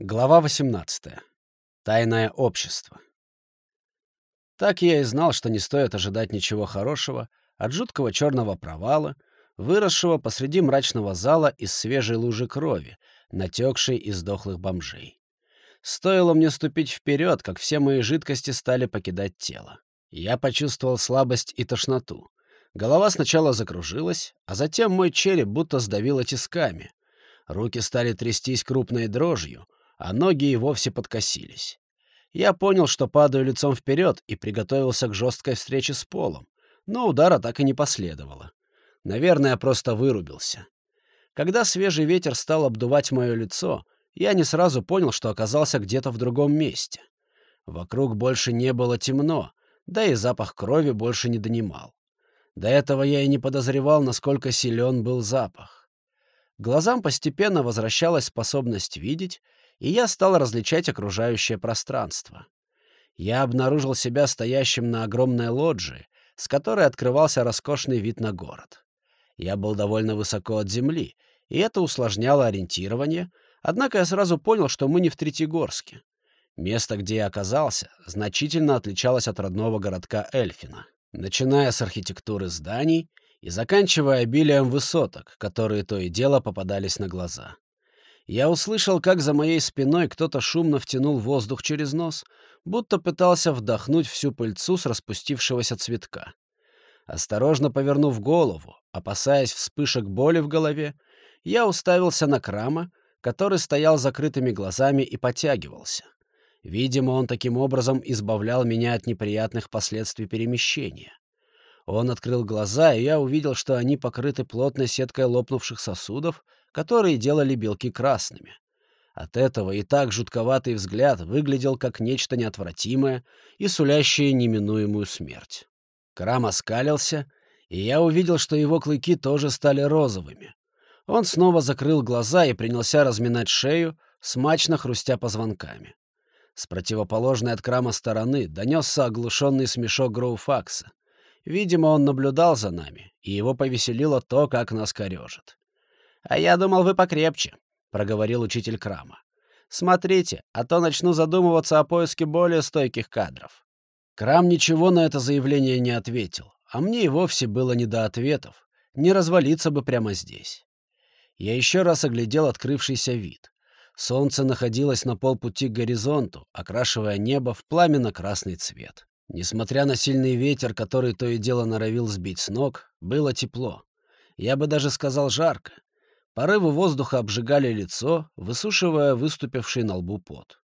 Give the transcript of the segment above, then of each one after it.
Глава 18. Тайное общество. Так я и знал, что не стоит ожидать ничего хорошего от жуткого черного провала, выросшего посреди мрачного зала из свежей лужи крови, натекшей из дохлых бомжей. Стоило мне ступить вперед, как все мои жидкости стали покидать тело. Я почувствовал слабость и тошноту. Голова сначала закружилась, а затем мой череп будто сдавило тисками. Руки стали трястись крупной дрожью — а ноги и вовсе подкосились. Я понял, что падаю лицом вперед и приготовился к жесткой встрече с полом, но удара так и не последовало. Наверное, просто вырубился. Когда свежий ветер стал обдувать мое лицо, я не сразу понял, что оказался где-то в другом месте. Вокруг больше не было темно, да и запах крови больше не донимал. До этого я и не подозревал, насколько силен был запах. Глазам постепенно возвращалась способность видеть, и я стал различать окружающее пространство. Я обнаружил себя стоящим на огромной лоджии, с которой открывался роскошный вид на город. Я был довольно высоко от земли, и это усложняло ориентирование, однако я сразу понял, что мы не в Третьегорске. Место, где я оказался, значительно отличалось от родного городка Эльфина, начиная с архитектуры зданий и заканчивая обилием высоток, которые то и дело попадались на глаза. Я услышал, как за моей спиной кто-то шумно втянул воздух через нос, будто пытался вдохнуть всю пыльцу с распустившегося цветка. Осторожно повернув голову, опасаясь вспышек боли в голове, я уставился на Крама, который стоял закрытыми глазами и потягивался. Видимо, он таким образом избавлял меня от неприятных последствий перемещения. Он открыл глаза, и я увидел, что они покрыты плотной сеткой лопнувших сосудов, которые делали белки красными. От этого и так жутковатый взгляд выглядел как нечто неотвратимое и сулящее неминуемую смерть. Крам оскалился, и я увидел, что его клыки тоже стали розовыми. Он снова закрыл глаза и принялся разминать шею, смачно хрустя позвонками. С противоположной от Крама стороны донесся оглушенный смешок Гроуфакса. Видимо, он наблюдал за нами, и его повеселило то, как нас корежит. «А я думал, вы покрепче», — проговорил учитель Крама. «Смотрите, а то начну задумываться о поиске более стойких кадров». Крам ничего на это заявление не ответил, а мне и вовсе было не до ответов. Не развалиться бы прямо здесь. Я еще раз оглядел открывшийся вид. Солнце находилось на полпути к горизонту, окрашивая небо в пламенно-красный цвет. Несмотря на сильный ветер, который то и дело норовил сбить с ног, было тепло. Я бы даже сказал жарко. Порывы воздуха обжигали лицо, высушивая выступивший на лбу пот.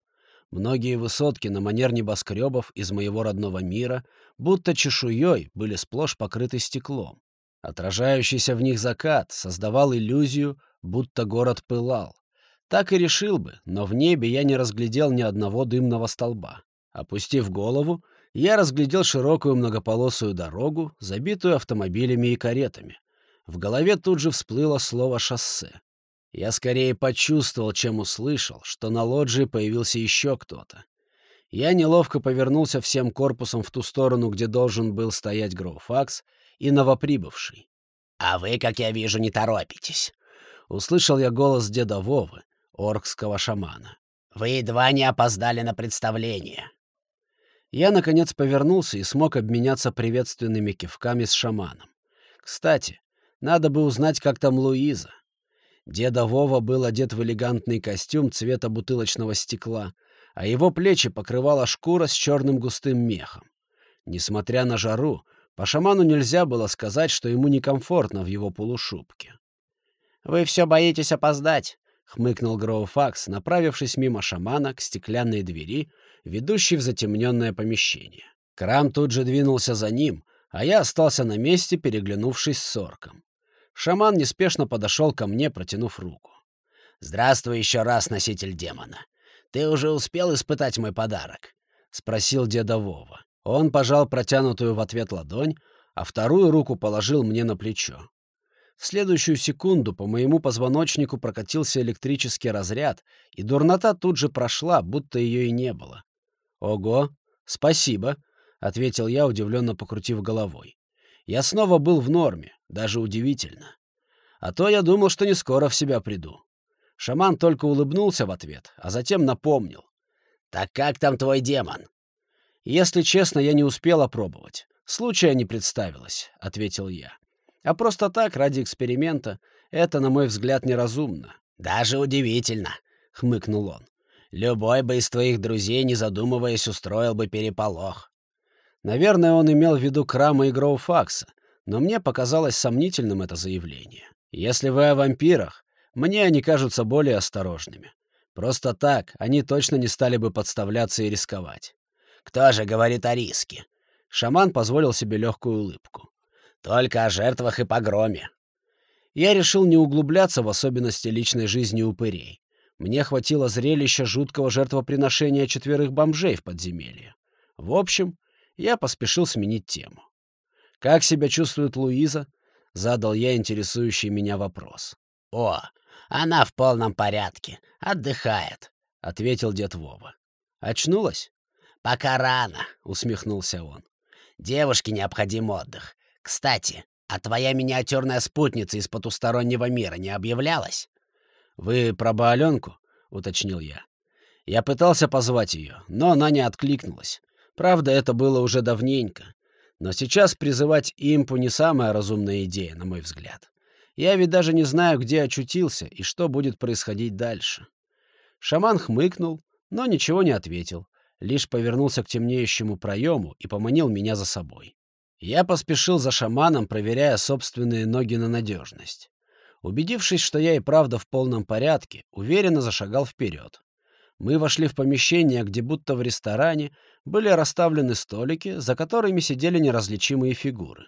Многие высотки на манер небоскребов из моего родного мира, будто чешуей, были сплошь покрыты стеклом. Отражающийся в них закат создавал иллюзию, будто город пылал. Так и решил бы, но в небе я не разглядел ни одного дымного столба. Опустив голову, я разглядел широкую многополосую дорогу, забитую автомобилями и каретами. В голове тут же всплыло слово «шоссе». Я скорее почувствовал, чем услышал, что на лоджии появился еще кто-то. Я неловко повернулся всем корпусом в ту сторону, где должен был стоять Гроуфакс и новоприбывший. «А вы, как я вижу, не торопитесь», — услышал я голос деда Вовы, оркского шамана. «Вы едва не опоздали на представление». Я, наконец, повернулся и смог обменяться приветственными кивками с шаманом. Кстати, надо бы узнать, как там Луиза. Деда Вова был одет в элегантный костюм цвета бутылочного стекла, а его плечи покрывала шкура с черным густым мехом. Несмотря на жару, по шаману нельзя было сказать, что ему некомфортно в его полушубке. «Вы все боитесь опоздать», — хмыкнул Гроуфакс, направившись мимо шамана к стеклянной двери, ведущей в затемненное помещение. Крам тут же двинулся за ним, а я остался на месте, переглянувшись с сорком. Шаман неспешно подошел ко мне, протянув руку. «Здравствуй еще раз, носитель демона. Ты уже успел испытать мой подарок?» — спросил деда Вова. Он пожал протянутую в ответ ладонь, а вторую руку положил мне на плечо. В следующую секунду по моему позвоночнику прокатился электрический разряд, и дурнота тут же прошла, будто ее и не было. «Ого! Спасибо!» — ответил я, удивленно покрутив головой. Я снова был в норме, даже удивительно. А то я думал, что не скоро в себя приду. Шаман только улыбнулся в ответ, а затем напомнил. «Так как там твой демон?» «Если честно, я не успел опробовать. Случая не представилось», — ответил я. «А просто так, ради эксперимента, это, на мой взгляд, неразумно». «Даже удивительно», — хмыкнул он. «Любой бы из твоих друзей, не задумываясь, устроил бы переполох». Наверное, он имел в виду Крама и Гроуфакса, но мне показалось сомнительным это заявление. Если вы о вампирах, мне они кажутся более осторожными. Просто так они точно не стали бы подставляться и рисковать. Кто же говорит о риске? Шаман позволил себе легкую улыбку. Только о жертвах и погроме. Я решил не углубляться в особенности личной жизни упырей. Мне хватило зрелища жуткого жертвоприношения четверых бомжей в подземелье. В общем, я поспешил сменить тему. «Как себя чувствует Луиза?» — задал я интересующий меня вопрос. «О, она в полном порядке, отдыхает», — ответил дед Вова. «Очнулась?» «Пока рано», — усмехнулся он. «Девушке необходим отдых. Кстати, а твоя миниатюрная спутница из потустороннего мира не объявлялась?» «Вы про Бааленку?» — уточнил я. Я пытался позвать ее, но она не откликнулась. Правда, это было уже давненько. Но сейчас призывать импу не самая разумная идея, на мой взгляд. Я ведь даже не знаю, где очутился и что будет происходить дальше. Шаман хмыкнул, но ничего не ответил, лишь повернулся к темнеющему проему и поманил меня за собой. Я поспешил за шаманом, проверяя собственные ноги на надежность. Убедившись, что я и правда в полном порядке, уверенно зашагал вперед. Мы вошли в помещение, где будто в ресторане были расставлены столики, за которыми сидели неразличимые фигуры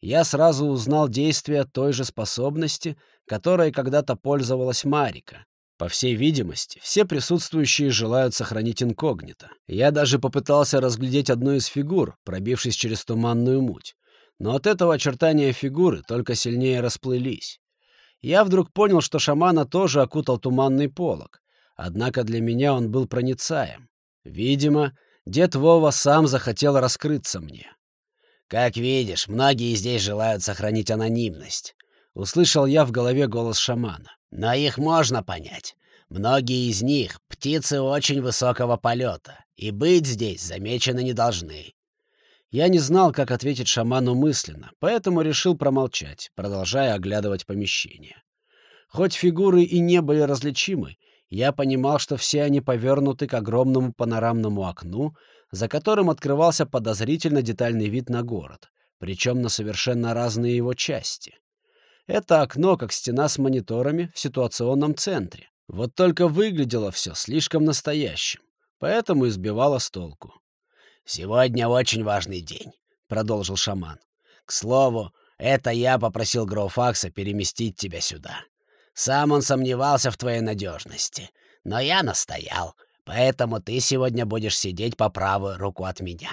я сразу узнал действие той же способности, которой когда-то пользовалась Марика. По всей видимости, все присутствующие желают сохранить инкогнито. Я даже попытался разглядеть одну из фигур, пробившись через туманную муть. Но от этого очертания фигуры только сильнее расплылись. Я вдруг понял, что шамана тоже окутал туманный полог. Однако для меня он был проницаем. Видимо, дед Вова сам захотел раскрыться мне. «Как видишь, многие здесь желают сохранить анонимность», — услышал я в голове голос шамана. «Но их можно понять. Многие из них — птицы очень высокого полета, и быть здесь замечены не должны». Я не знал, как ответить шаману мысленно, поэтому решил промолчать, продолжая оглядывать помещение. Хоть фигуры и не были различимы, я понимал, что все они повернуты к огромному панорамному окну, за которым открывался подозрительно детальный вид на город, причем на совершенно разные его части. Это окно, как стена с мониторами в ситуационном центре. Вот только выглядело все слишком настоящим, поэтому избивало с толку. «Сегодня очень важный день», — продолжил шаман. «К слову, это я попросил Гроуфакса переместить тебя сюда. Сам он сомневался в твоей надежности, но я настоял, Поэтому ты сегодня будешь сидеть по правую руку от меня».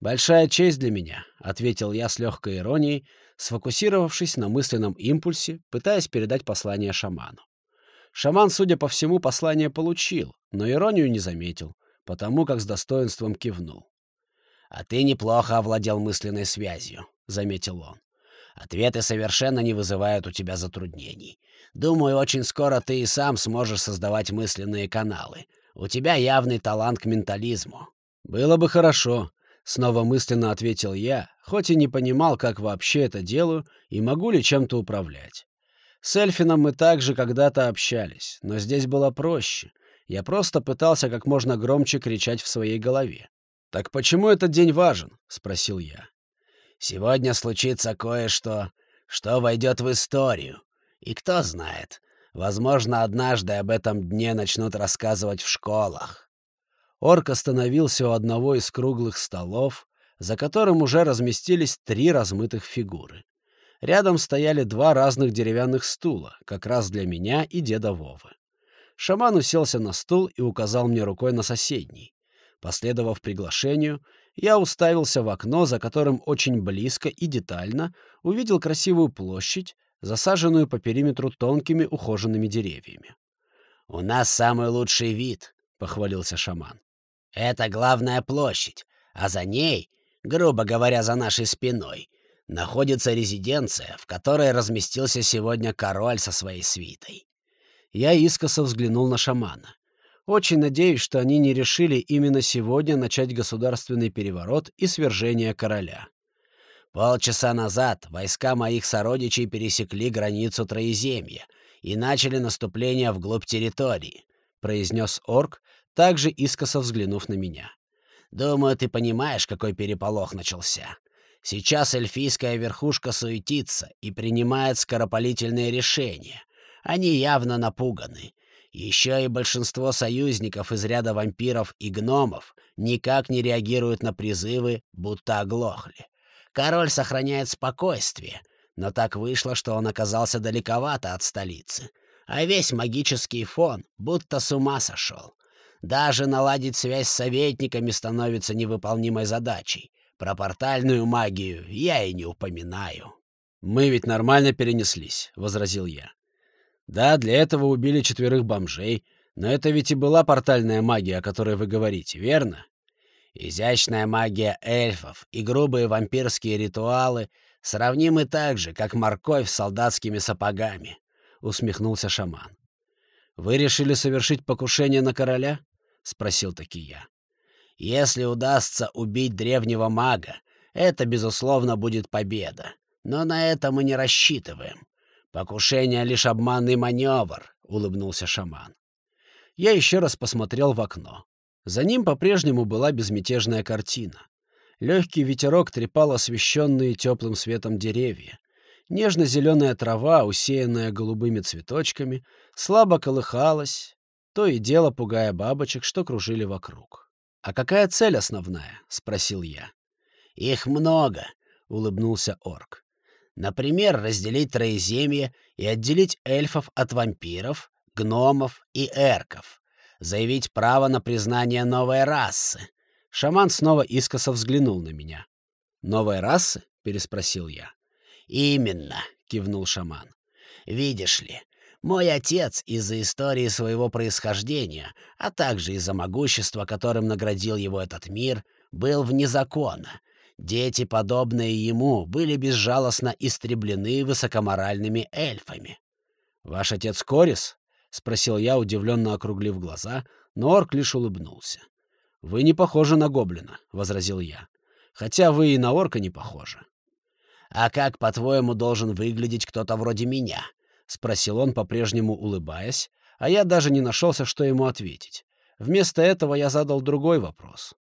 «Большая честь для меня», — ответил я с легкой иронией, сфокусировавшись на мысленном импульсе, пытаясь передать послание шаману. Шаман, судя по всему, послание получил, но иронию не заметил, потому как с достоинством кивнул. «А ты неплохо овладел мысленной связью», — заметил он. «Ответы совершенно не вызывают у тебя затруднений. Думаю, очень скоро ты и сам сможешь создавать мысленные каналы, у тебя явный талант к ментализму». «Было бы хорошо», — снова мысленно ответил я, хоть и не понимал, как вообще это делаю и могу ли чем-то управлять. С Эльфином мы также когда-то общались, но здесь было проще. Я просто пытался как можно громче кричать в своей голове. «Так почему этот день важен?» — спросил я. «Сегодня случится кое-что, что войдет в историю. И кто знает, Возможно, однажды об этом дне начнут рассказывать в школах. Орк остановился у одного из круглых столов, за которым уже разместились три размытых фигуры. Рядом стояли два разных деревянных стула, как раз для меня и деда Вовы. Шаман уселся на стул и указал мне рукой на соседний. Последовав приглашению, я уставился в окно, за которым очень близко и детально увидел красивую площадь, засаженную по периметру тонкими ухоженными деревьями. «У нас самый лучший вид», — похвалился шаман. «Это главная площадь, а за ней, грубо говоря, за нашей спиной, находится резиденция, в которой разместился сегодня король со своей свитой. Я искоса взглянул на шамана. Очень надеюсь, что они не решили именно сегодня начать государственный переворот и свержение короля. Полчаса назад войска моих сородичей пересекли границу Троеземья и начали наступление вглубь территории, произнес орк, также искоса взглянув на меня. Думаю, ты понимаешь, какой переполох начался. Сейчас эльфийская верхушка суетится и принимает скоропалительные решения. Они явно напуганы. Еще и большинство союзников из ряда вампиров и гномов никак не реагируют на призывы, будто оглохли. Король сохраняет спокойствие, но так вышло, что он оказался далековато от столицы, а весь магический фон будто с ума сошел. Даже наладить связь с советниками становится невыполнимой задачей. Про портальную магию я и не упоминаю. «Мы ведь нормально перенеслись», — возразил я. «Да, для этого убили четверых бомжей, но это ведь и была портальная магия, о которой вы говорите, верно?» Изящная магия эльфов и грубые вампирские ритуалы сравнимы так же, как морковь с солдатскими сапогами», — усмехнулся шаман. «Вы решили совершить покушение на короля?» — спросил таки я. Если удастся убить древнего мага, это, безусловно, будет победа. Но на это мы не рассчитываем. Покушение — лишь обманный маневр, — улыбнулся шаман. Я еще раз посмотрел в окно. За ним по-прежнему была безмятежная картина. Легкий ветерок трепал освещенные теплым светом деревья. Нежно-зеленая трава, усеянная голубыми цветочками, слабо колыхалась, то и дело пугая бабочек, что кружили вокруг. «А какая цель основная?» — спросил я. «Их много», — улыбнулся орк. «Например, разделить Троеземье и отделить эльфов от вампиров, гномов и эрков. Заявить право на признание новой расы». Шаман снова искоса взглянул на меня. «Новой расы?» — переспросил я. «Именно», — кивнул шаман. «Видишь ли, мой отец из-за истории своего происхождения, а также из-за могущества, которым наградил его этот мир, был вне закона. Дети, подобные ему, были безжалостно истреблены высокоморальными эльфами. «Ваш отец Корис?» — спросил я, удивленно округлив глаза, но орк лишь улыбнулся. «Вы не похожи на гоблина», — возразил я. «Хотя вы и на орка не похожи». «А как, по-твоему, должен выглядеть кто-то вроде меня?» — спросил он, по-прежнему улыбаясь, а я даже не нашелся, что ему ответить. Вместо этого я задал другой вопрос.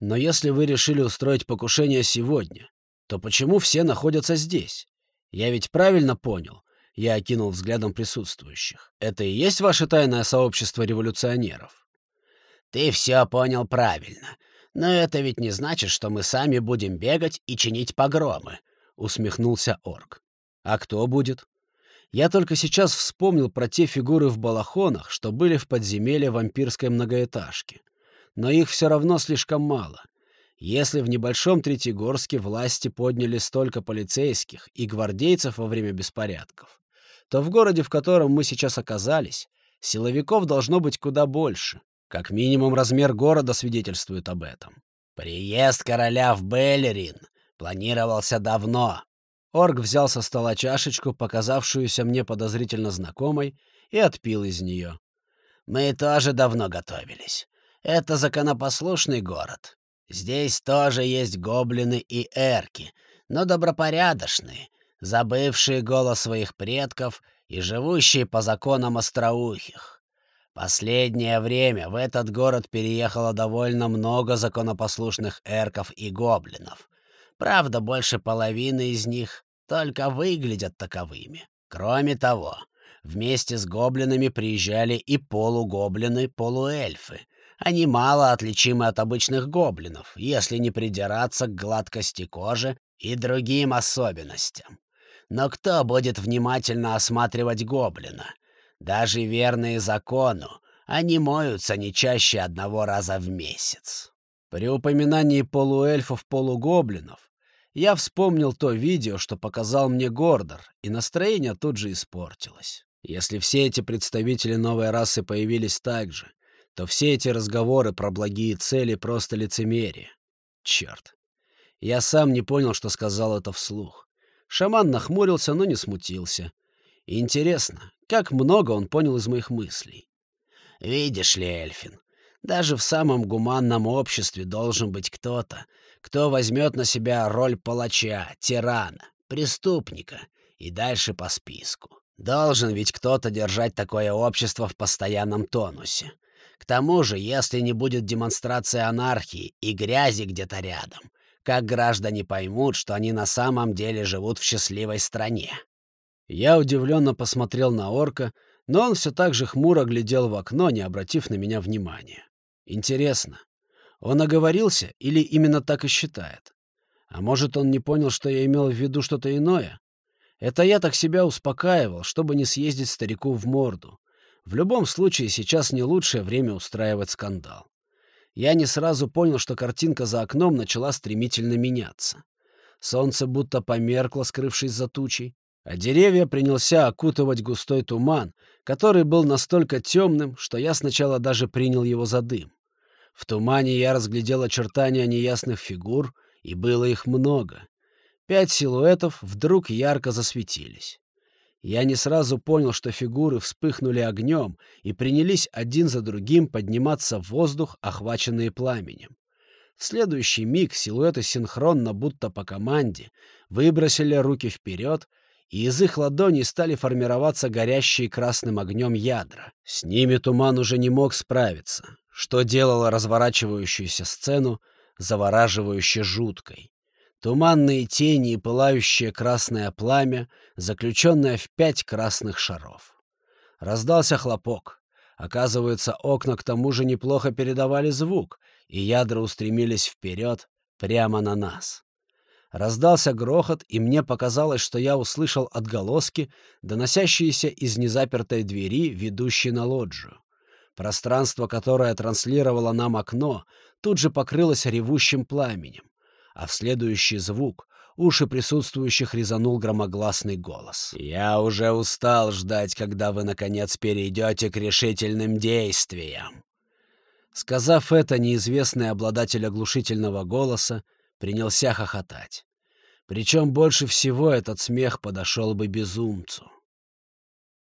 «Но если вы решили устроить покушение сегодня, то почему все находятся здесь? Я ведь правильно понял?» Я окинул взглядом присутствующих. «Это и есть ваше тайное сообщество революционеров?» «Ты все понял правильно. Но это ведь не значит, что мы сами будем бегать и чинить погромы», — усмехнулся орк. «А кто будет?» Я только сейчас вспомнил про те фигуры в балахонах, что были в подземелье вампирской многоэтажки. Но их все равно слишком мало. Если в небольшом Третьегорске власти подняли столько полицейских и гвардейцев во время беспорядков, то в городе, в котором мы сейчас оказались, силовиков должно быть куда больше. Как минимум размер города свидетельствует об этом. «Приезд короля в Беллерин планировался давно», Орг взял со стола чашечку, показавшуюся мне подозрительно знакомой, и отпил из нее. «Мы тоже давно готовились. Это законопослушный город. Здесь тоже есть гоблины и эрки, но добропорядочные, забывшие голос своих предков и живущие по законам остроухих. Последнее время в этот город переехало довольно много законопослушных эрков и гоблинов. Правда, больше половины из них только выглядят таковыми. Кроме того, вместе с гоблинами приезжали и полугоблины-полуэльфы. Они мало отличимы от обычных гоблинов, если не придираться к гладкости кожи и другим особенностям. Но кто будет внимательно осматривать гоблина? Даже верные закону, они моются не чаще одного раза в месяц. При упоминании полуэльфов-полугоблинов я вспомнил то видео, что показал мне Гордор, и настроение тут же испортилось. Если все эти представители новой расы появились так же, то все эти разговоры про благие цели просто лицемерие. Черт. Я сам не понял, что сказал это вслух. Шаман нахмурился, но не смутился. Интересно, как много он понял из моих мыслей. «Видишь ли, Эльфин, даже в самом гуманном обществе должен быть кто-то, кто возьмет на себя роль палача, тирана, преступника и дальше по списку. Должен ведь кто-то держать такое общество в постоянном тонусе. К тому же, если не будет демонстрации анархии и грязи где-то рядом, как граждане поймут, что они на самом деле живут в счастливой стране? Я удивленно посмотрел на орка, но он все так же хмуро глядел в окно, не обратив на меня внимания. Интересно, он оговорился или именно так и считает? А может, он не понял, что я имел в виду что-то иное? Это я так себя успокаивал, чтобы не съездить старику в морду. В любом случае, сейчас не лучшее время устраивать скандал. Я не сразу понял, что картинка за окном начала стремительно меняться. Солнце будто померкло, скрывшись за тучей, а деревья принялся окутывать густой туман, который был настолько темным, что я сначала даже принял его за дым. В тумане я разглядел очертания неясных фигур, и было их много. Пять силуэтов вдруг ярко засветились. Я не сразу понял, что фигуры вспыхнули огнем и принялись один за другим подниматься в воздух, охваченные пламенем. В следующий миг силуэты синхронно, будто по команде, выбросили руки вперед, и из их ладоней стали формироваться горящие красным огнем ядра. С ними туман уже не мог справиться, что делало разворачивающуюся сцену завораживающе жуткой. Туманные тени и пылающее красное пламя, заключенное в пять красных шаров. Раздался хлопок. Оказывается, окна к тому же неплохо передавали звук, и ядра устремились вперед, прямо на нас. Раздался грохот, и мне показалось, что я услышал отголоски, доносящиеся из незапертой двери, ведущей на лоджию. Пространство, которое транслировало нам окно, тут же покрылось ревущим пламенем а в следующий звук уши присутствующих резанул громогласный голос. «Я уже устал ждать, когда вы, наконец, перейдете к решительным действиям». Сказав это, неизвестный обладатель оглушительного голоса принялся хохотать. Причем больше всего этот смех подошел бы безумцу.